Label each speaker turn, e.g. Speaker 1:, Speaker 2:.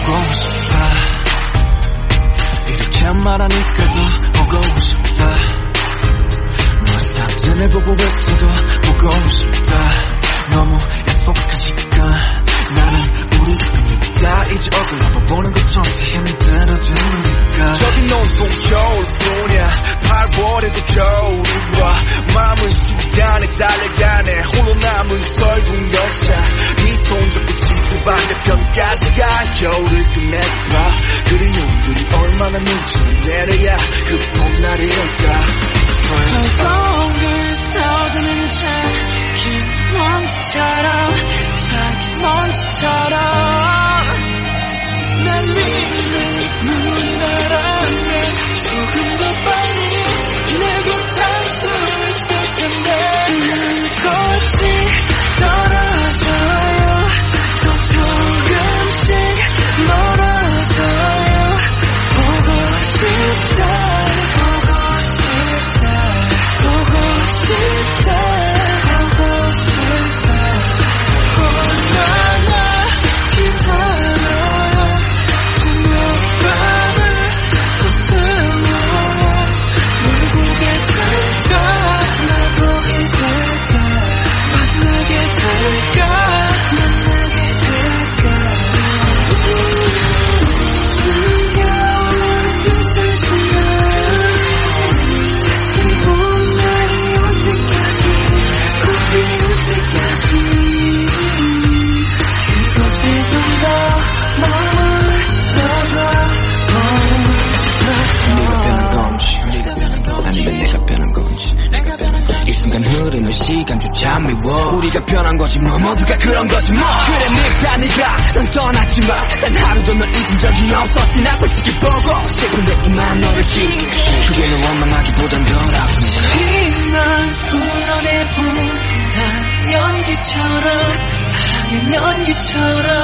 Speaker 1: 보고 싶다. 이렇게 말하니까도 보고 싶다. 너 사진을 보고 있어도 보고 싶다. 너무 약속한 시간 나는 우리 꿈이다 이제 얼굴 한번 보는 것조차 힘들
Speaker 2: 내려야 그 봄날이 올까?
Speaker 1: 거울 떠드는 자긴 먼지처럼 자기
Speaker 3: 흐르는 시간조차 미워. 우리가 변한 거지 뭐. 모두가 그런 거지 뭐. 그래 네가 네가 난 떠났지만 단 하루도 널 잊은 적이 없었지. 나 솔직히 보고 싶은데 이만 너를 지우게. 그게 널 원망하기보단 덜 아픈
Speaker 1: 이날 불어내본다. 연기처럼 하얀 연기처럼